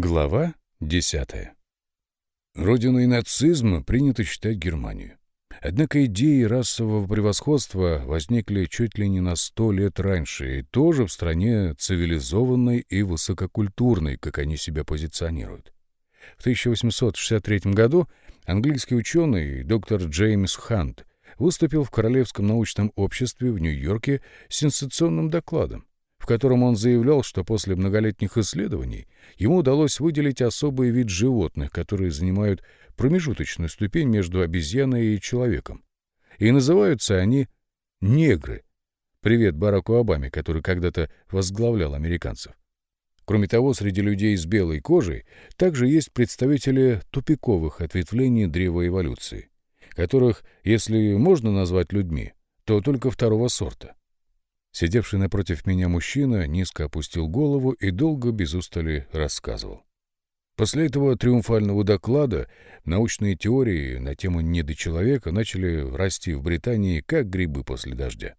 Глава 10. Родиной нацизма принято считать Германию. Однако идеи расового превосходства возникли чуть ли не на сто лет раньше, и тоже в стране цивилизованной и высококультурной, как они себя позиционируют. В 1863 году английский ученый доктор Джеймс Хант выступил в Королевском научном обществе в Нью-Йорке с сенсационным докладом котором он заявлял, что после многолетних исследований ему удалось выделить особый вид животных, которые занимают промежуточную ступень между обезьяной и человеком. И называются они негры. Привет Бараку Обаме, который когда-то возглавлял американцев. Кроме того, среди людей с белой кожей также есть представители тупиковых ответвлений древа эволюции, которых, если можно назвать людьми, то только второго сорта. Сидевший напротив меня мужчина низко опустил голову и долго без устали рассказывал. После этого триумфального доклада научные теории на тему недочеловека начали расти в Британии как грибы после дождя.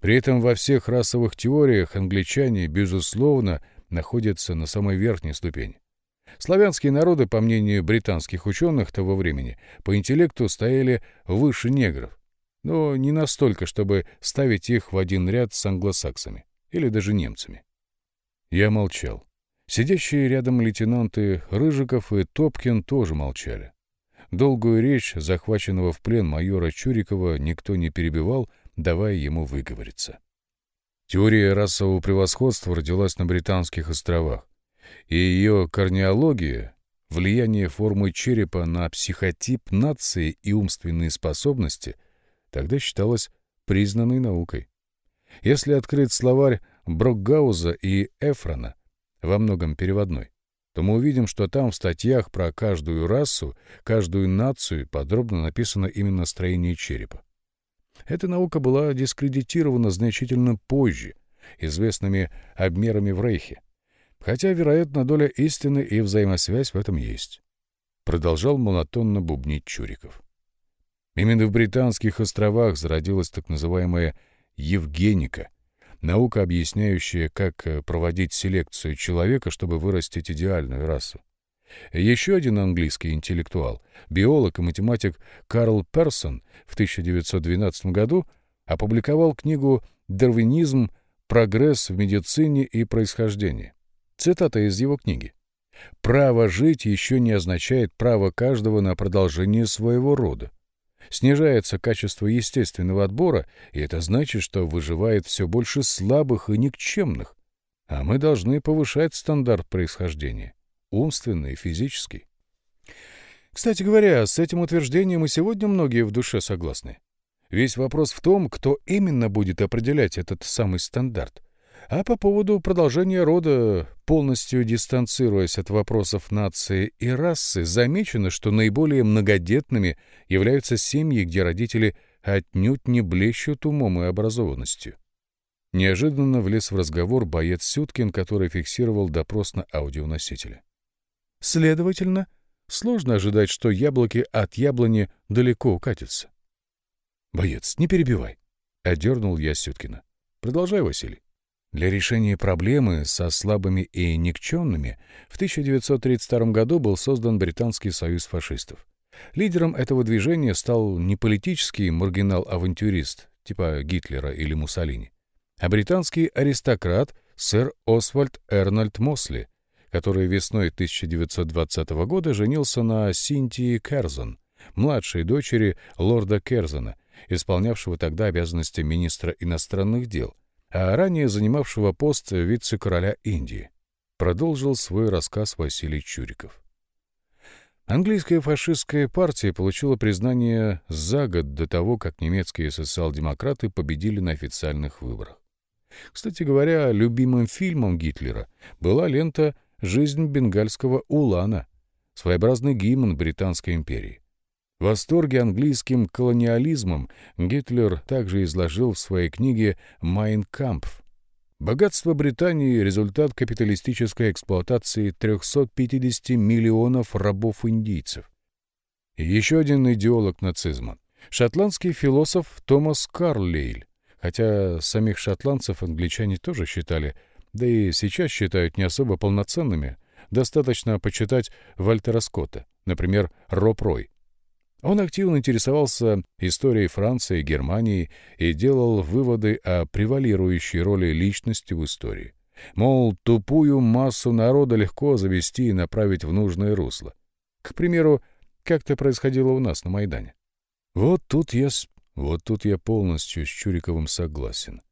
При этом во всех расовых теориях англичане, безусловно, находятся на самой верхней ступени. Славянские народы, по мнению британских ученых того времени, по интеллекту стояли выше негров, но не настолько, чтобы ставить их в один ряд с англосаксами или даже немцами. Я молчал. Сидящие рядом лейтенанты Рыжиков и Топкин тоже молчали. Долгую речь захваченного в плен майора Чурикова никто не перебивал, давая ему выговориться. Теория расового превосходства родилась на Британских островах, и ее корнеология, влияние формы черепа на психотип нации и умственные способности — тогда считалось признанной наукой. Если открыть словарь Брокгауза и Эфрона, во многом переводной, то мы увидим, что там в статьях про каждую расу, каждую нацию подробно написано именно строение черепа. Эта наука была дискредитирована значительно позже, известными обмерами в Рейхе, хотя, вероятно, доля истины и взаимосвязь в этом есть. Продолжал монотонно бубнить Чуриков. Именно в Британских островах зародилась так называемая «евгеника», наука, объясняющая, как э, проводить селекцию человека, чтобы вырастить идеальную расу. Еще один английский интеллектуал, биолог и математик Карл Персон в 1912 году опубликовал книгу «Дарвинизм. Прогресс в медицине и происхождении». Цитата из его книги. «Право жить еще не означает право каждого на продолжение своего рода. Снижается качество естественного отбора, и это значит, что выживает все больше слабых и никчемных. А мы должны повышать стандарт происхождения, умственный и физический. Кстати говоря, с этим утверждением и сегодня многие в душе согласны. Весь вопрос в том, кто именно будет определять этот самый стандарт. А по поводу продолжения рода, полностью дистанцируясь от вопросов нации и расы, замечено, что наиболее многодетными являются семьи, где родители отнюдь не блещут умом и образованностью. Неожиданно влез в разговор боец Сюткин, который фиксировал допрос на аудионосителе. Следовательно, сложно ожидать, что яблоки от яблони далеко укатятся. «Боец, не перебивай», — одернул я Сюткина. «Продолжай, Василий». Для решения проблемы со слабыми и никчемными в 1932 году был создан Британский союз фашистов. Лидером этого движения стал не политический маргинал-авантюрист типа Гитлера или Муссолини, а британский аристократ сэр Освальд Эрнольд Мосли, который весной 1920 года женился на Синтии Керзон, младшей дочери лорда Керзона, исполнявшего тогда обязанности министра иностранных дел – а ранее занимавшего пост вице-короля Индии, продолжил свой рассказ Василий Чуриков. Английская фашистская партия получила признание за год до того, как немецкие социал-демократы победили на официальных выборах. Кстати говоря, любимым фильмом Гитлера была лента «Жизнь бенгальского улана», своеобразный гимн Британской империи. В восторге английским колониализмом Гитлер также изложил в своей книге «Майн Кампф». Богатство Британии – результат капиталистической эксплуатации 350 миллионов рабов-индийцев. Еще один идеолог нацизма – шотландский философ Томас Карлейль, хотя самих шотландцев англичане тоже считали, да и сейчас считают не особо полноценными, достаточно почитать Вальтера Скотта, например, Роб Рой. Он активно интересовался историей Франции Германии и делал выводы о превалирующей роли личности в истории. Мол, тупую массу народа легко завести и направить в нужное русло. К примеру, как это происходило у нас на Майдане. Вот тут я, вот тут я полностью с Чуриковым согласен.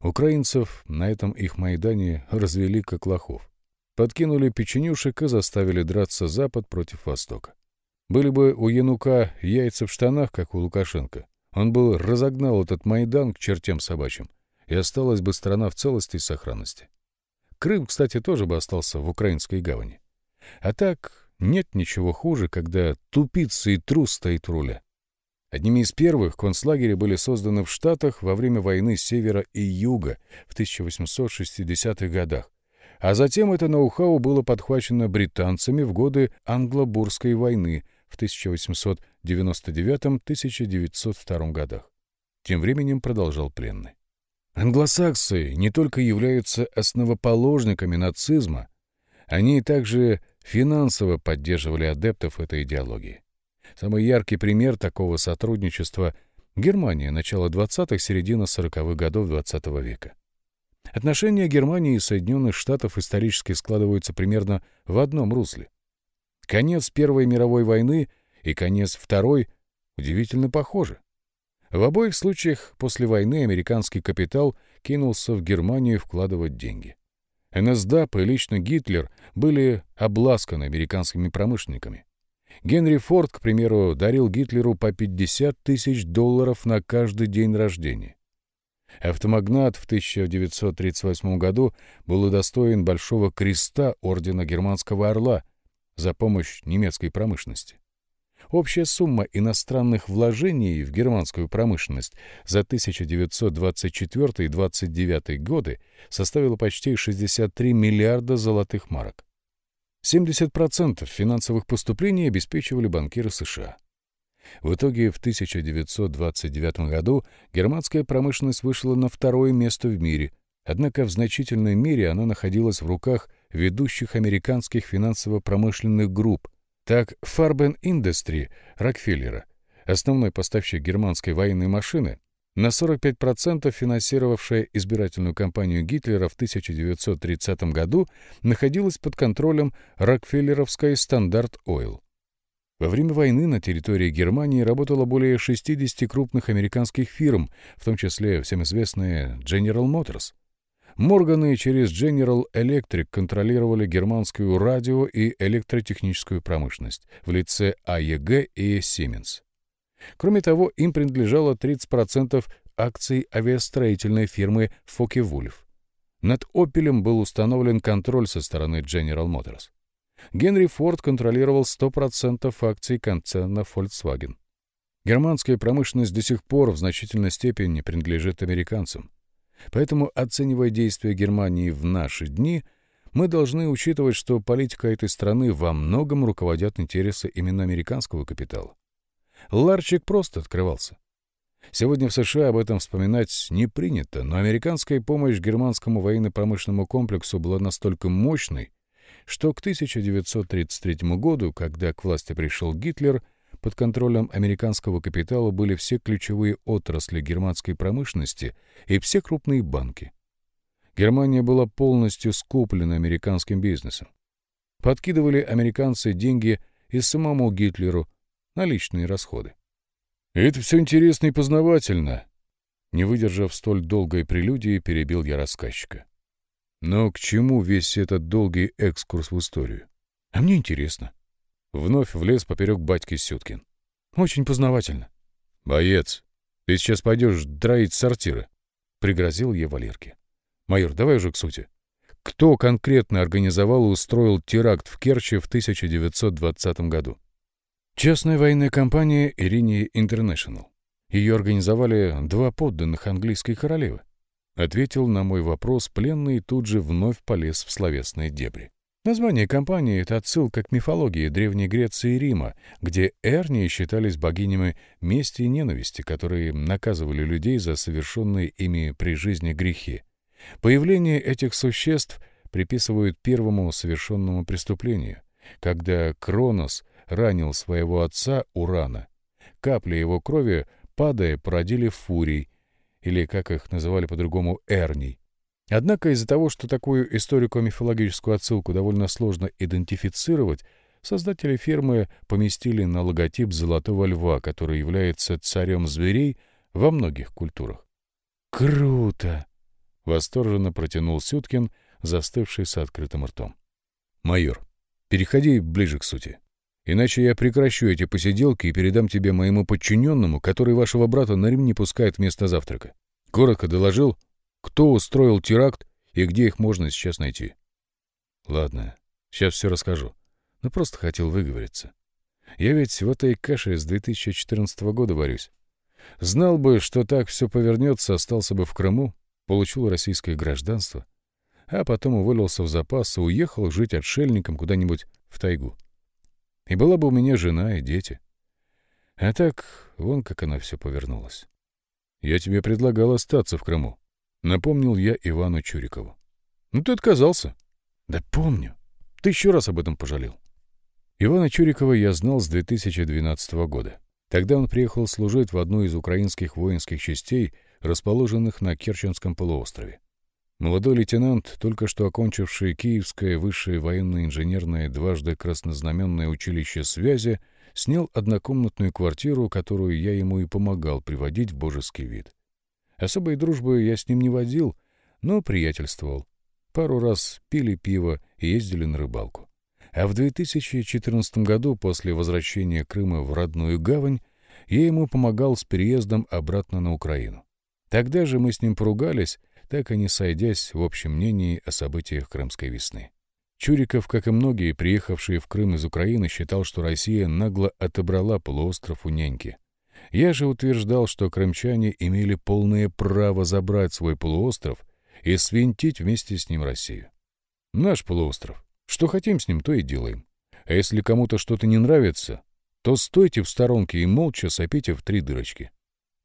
Украинцев на этом их Майдане развели как лохов. Подкинули печенюшек и заставили драться Запад против Востока. Были бы у Янука яйца в штанах, как у Лукашенко, он бы разогнал этот Майдан к чертям собачьим, и осталась бы страна в целости и сохранности. Крым, кстати, тоже бы остался в украинской гавани. А так нет ничего хуже, когда тупица и трус стоит руля. Одними из первых концлагеря были созданы в Штатах во время войны Севера и Юга в 1860-х годах, а затем это ноу-хау было подхвачено британцами в годы Англо-Бурской войны в 1899-1902 годах. Тем временем продолжал пленный. Англосаксы не только являются основоположниками нацизма, они также финансово поддерживали адептов этой идеологии. Самый яркий пример такого сотрудничества — Германия начала 20-х, середина 40-х годов XX -го века. Отношения Германии и Соединенных Штатов исторически складываются примерно в одном русле. Конец Первой мировой войны и конец Второй удивительно похожи. В обоих случаях после войны американский капитал кинулся в Германию вкладывать деньги. НСДАП и лично Гитлер были обласканы американскими промышленниками. Генри Форд, к примеру, дарил Гитлеру по 50 тысяч долларов на каждый день рождения. Автомагнат в 1938 году был удостоен Большого креста Ордена Германского Орла за помощь немецкой промышленности. Общая сумма иностранных вложений в германскую промышленность за 1924-29 годы составила почти 63 миллиарда золотых марок. 70% финансовых поступлений обеспечивали банкиры США. В итоге в 1929 году германская промышленность вышла на второе место в мире, однако в значительной мере она находилась в руках ведущих американских финансово-промышленных групп. Так, Farben Industry Рокфеллера, основной поставщик германской военной машины, на 45% финансировавшая избирательную кампанию Гитлера в 1930 году, находилась под контролем Рокфеллеровской Standard Oil. Во время войны на территории Германии работало более 60 крупных американских фирм, в том числе всем известная General Motors. Морганы через General Electric контролировали германскую радио и электротехническую промышленность в лице AEG и Siemens. Кроме того, им принадлежало 30% акций авиастроительной фирмы Focke-Wulf. Над «Опелем» был установлен контроль со стороны General Motors. Генри Форд контролировал 100% акций концерна Volkswagen. Германская промышленность до сих пор в значительной степени принадлежит американцам. Поэтому, оценивая действия Германии в наши дни, мы должны учитывать, что политика этой страны во многом руководят интересы именно американского капитала. Ларчик просто открывался. Сегодня в США об этом вспоминать не принято, но американская помощь германскому военно-промышленному комплексу была настолько мощной, что к 1933 году, когда к власти пришел Гитлер, под контролем американского капитала были все ключевые отрасли германской промышленности и все крупные банки. Германия была полностью скуплена американским бизнесом. Подкидывали американцы деньги и самому Гитлеру, на личные расходы. «Это все интересно и познавательно», — не выдержав столь долгой прелюдии, перебил я рассказчика. «Но к чему весь этот долгий экскурс в историю? А мне интересно». Вновь влез поперек батьки Сюткин. «Очень познавательно». «Боец, ты сейчас пойдешь драить сортиры», — пригрозил я Валерке. «Майор, давай уже к сути. Кто конкретно организовал и устроил теракт в Керчи в 1920 году?» Частная военная компания «Ириния Интернешнл». Ее организовали два подданных английской королевы. Ответил на мой вопрос пленный и тут же вновь полез в словесные дебри. Название компании — это отсылка к мифологии Древней Греции и Рима, где Эрнии считались богинями мести и ненависти, которые наказывали людей за совершенные ими при жизни грехи. Появление этих существ приписывают первому совершенному преступлению, когда Кронос ранил своего отца Урана. Капли его крови, падая, породили фурий, или, как их называли по-другому, эрний. Однако из-за того, что такую историко-мифологическую отсылку довольно сложно идентифицировать, создатели фермы поместили на логотип золотого льва, который является царем зверей во многих культурах. «Круто!» — восторженно протянул Сюткин, застывший с открытым ртом. «Майор, переходи ближе к сути. Иначе я прекращу эти посиделки и передам тебе моему подчиненному, который вашего брата на Рим не пускает вместо завтрака. Коротко доложил, кто устроил теракт и где их можно сейчас найти. Ладно, сейчас все расскажу. Но просто хотел выговориться. Я ведь в этой каше с 2014 года варюсь. Знал бы, что так все повернется, остался бы в Крыму, получил российское гражданство, а потом уволился в запас и уехал жить отшельником куда-нибудь в тайгу. И была бы у меня жена и дети. А так, вон как оно все повернулось. Я тебе предлагал остаться в Крыму. Напомнил я Ивану Чурикову. Ну, ты отказался. Да помню. Ты еще раз об этом пожалел. Ивана Чурикова я знал с 2012 года. Тогда он приехал служить в одну из украинских воинских частей, расположенных на Керченском полуострове. Молодой лейтенант, только что окончивший Киевское высшее военно-инженерное дважды краснознаменное училище связи, снял однокомнатную квартиру, которую я ему и помогал приводить в божеский вид. Особой дружбы я с ним не водил, но приятельствовал. Пару раз пили пиво и ездили на рыбалку. А в 2014 году, после возвращения Крыма в родную гавань, я ему помогал с переездом обратно на Украину. Тогда же мы с ним поругались, так и не сойдясь в общем мнении о событиях Крымской весны. Чуриков, как и многие, приехавшие в Крым из Украины, считал, что Россия нагло отобрала полуостров у няньки. Я же утверждал, что крымчане имели полное право забрать свой полуостров и свинтить вместе с ним Россию. Наш полуостров. Что хотим с ним, то и делаем. А если кому-то что-то не нравится, то стойте в сторонке и молча сопите в три дырочки.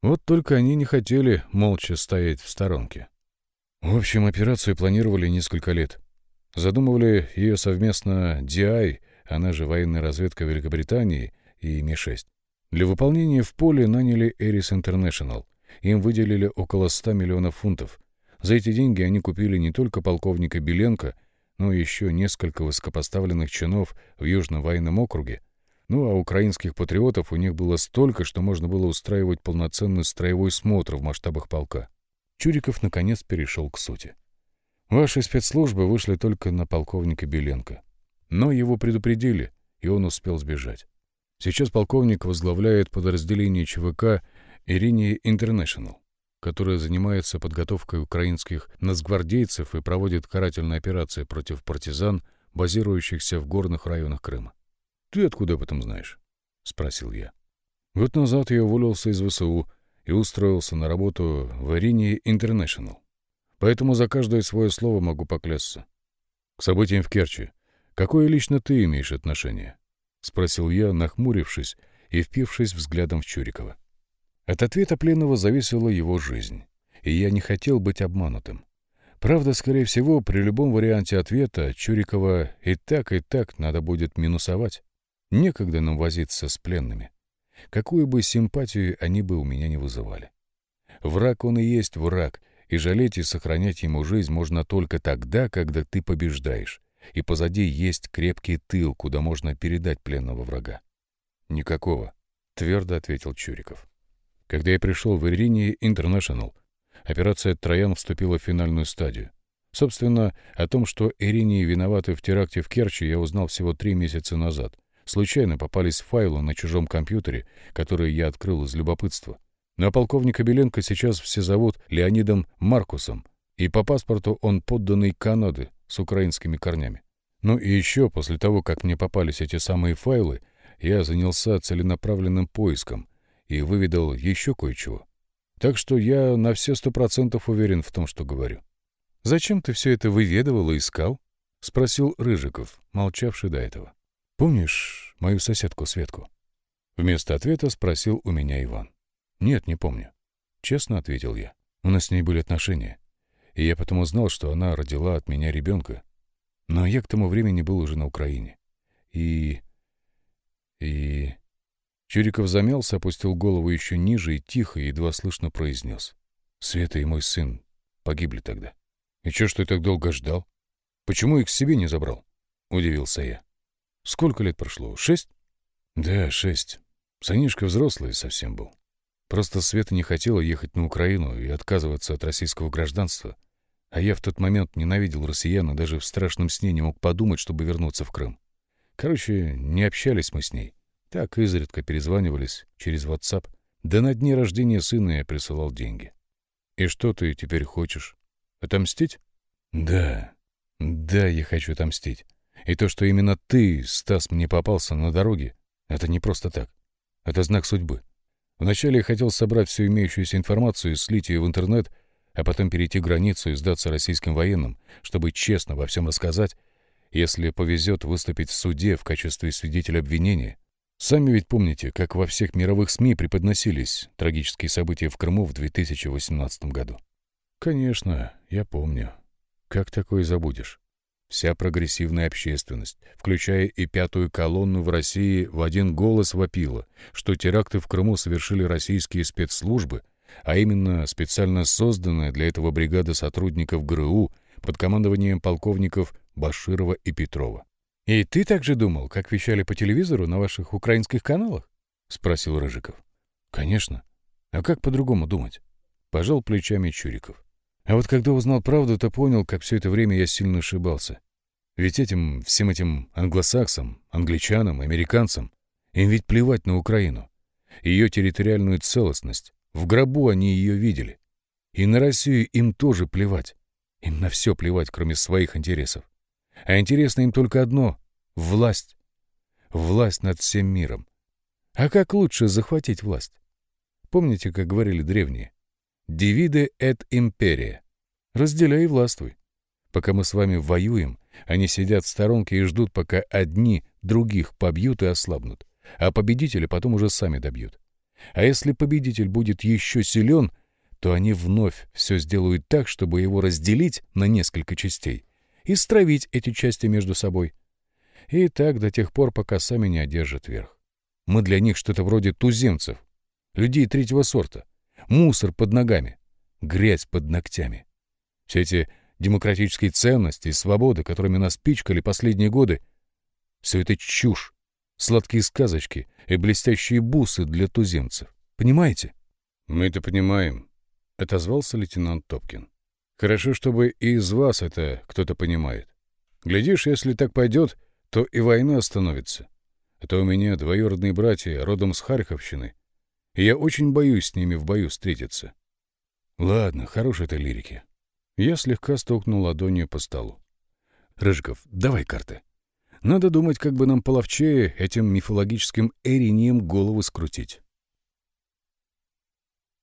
Вот только они не хотели молча стоять в сторонке. В общем, операцию планировали несколько лет. Задумывали ее совместно DI, она же военная разведка Великобритании, и Ми-6. Для выполнения в поле наняли Эрис International. Им выделили около 100 миллионов фунтов. За эти деньги они купили не только полковника Беленко, но еще несколько высокопоставленных чинов в Южном военном округе. Ну а украинских патриотов у них было столько, что можно было устраивать полноценный строевой смотр в масштабах полка. Чуриков наконец перешел к сути. Ваши спецслужбы вышли только на полковника Беленко. Но его предупредили, и он успел сбежать. Сейчас полковник возглавляет подразделение ЧВК «Ириния Интернешнл», которое занимается подготовкой украинских нацгвардейцев и проводит карательные операции против партизан, базирующихся в горных районах Крыма. «Ты откуда об этом знаешь?» — спросил я. Год назад я уволился из ВСУ и устроился на работу в «Ириния Интернешнл». Поэтому за каждое свое слово могу поклясться. К событиям в Керчи. Какое лично ты имеешь отношение? — спросил я, нахмурившись и впившись взглядом в Чурикова. От ответа пленного зависела его жизнь, и я не хотел быть обманутым. Правда, скорее всего, при любом варианте ответа Чурикова и так, и так надо будет минусовать. Некогда нам возиться с пленными. Какую бы симпатию они бы у меня не вызывали. Враг он и есть враг, и жалеть и сохранять ему жизнь можно только тогда, когда ты побеждаешь и позади есть крепкий тыл, куда можно передать пленного врага. «Никакого», — твердо ответил Чуриков. Когда я пришел в Ирине Интернешнл, операция «Троян» вступила в финальную стадию. Собственно, о том, что Иринии виноваты в теракте в Керчи, я узнал всего три месяца назад. Случайно попались файлы на чужом компьютере, которые я открыл из любопытства. Но полковника Беленко сейчас все зовут Леонидом Маркусом, и по паспорту он подданный Канады, с украинскими корнями. Ну и еще, после того, как мне попались эти самые файлы, я занялся целенаправленным поиском и выведал еще кое-чего. Так что я на все сто процентов уверен в том, что говорю. «Зачем ты все это выведывал и искал?» — спросил Рыжиков, молчавший до этого. «Помнишь мою соседку Светку?» Вместо ответа спросил у меня Иван. «Нет, не помню». Честно ответил я. У нас с ней были отношения и я потом узнал, что она родила от меня ребенка, Но я к тому времени был уже на Украине. И... и... Чуриков замялся, опустил голову еще ниже и тихо, едва слышно произнес. Света и мой сын погибли тогда. И чё, что я так долго ждал? Почему их к себе не забрал? Удивился я. Сколько лет прошло? Шесть? Да, шесть. Сынишка взрослый совсем был. Просто Света не хотела ехать на Украину и отказываться от российского гражданства. А я в тот момент ненавидел россиян и даже в страшном сне не мог подумать, чтобы вернуться в Крым. Короче, не общались мы с ней. Так изредка перезванивались через WhatsApp. Да на дне рождения сына я присылал деньги. И что ты теперь хочешь? Отомстить? Да. Да, я хочу отомстить. И то, что именно ты, Стас, мне попался на дороге, это не просто так. Это знак судьбы. Вначале я хотел собрать всю имеющуюся информацию и слить ее в интернет, а потом перейти границу и сдаться российским военным, чтобы честно во всем рассказать, если повезет выступить в суде в качестве свидетеля обвинения. Сами ведь помните, как во всех мировых СМИ преподносились трагические события в Крыму в 2018 году. Конечно, я помню. Как такое забудешь? Вся прогрессивная общественность, включая и пятую колонну в России, в один голос вопила, что теракты в Крыму совершили российские спецслужбы, а именно специально созданная для этого бригада сотрудников ГРУ под командованием полковников Баширова и Петрова. «И ты так же думал, как вещали по телевизору на ваших украинских каналах?» — спросил Рыжиков. «Конечно. А как по-другому думать?» — пожал плечами Чуриков. А вот когда узнал правду, то понял, как все это время я сильно ошибался. Ведь этим, всем этим англосаксам, англичанам, американцам, им ведь плевать на Украину. Ее территориальную целостность. В гробу они ее видели. И на Россию им тоже плевать. Им на все плевать, кроме своих интересов. А интересно им только одно — власть. Власть над всем миром. А как лучше захватить власть? Помните, как говорили древние? «Divide et imperia» — разделяй и властвуй. Пока мы с вами воюем, они сидят в сторонке и ждут, пока одни других побьют и ослабнут, а победителя потом уже сами добьют. А если победитель будет еще силен, то они вновь все сделают так, чтобы его разделить на несколько частей и стравить эти части между собой. И так до тех пор, пока сами не одержат верх. Мы для них что-то вроде туземцев, людей третьего сорта, мусор под ногами, грязь под ногтями. Все эти демократические ценности и свободы, которыми нас пичкали последние годы, все это чушь, сладкие сказочки и блестящие бусы для туземцев. Понимаете? — Мы это понимаем, — отозвался лейтенант Топкин. Хорошо, чтобы и из вас это кто-то понимает. Глядишь, если так пойдет, то и война остановится. Это у меня двоюродные братья, родом с Харьковщины, и я очень боюсь с ними в бою встретиться. Ладно, хорош этой лирики. Я слегка стукнул ладонью по столу. Рыжиков, давай карты. Надо думать, как бы нам половчее этим мифологическим эринием голову скрутить.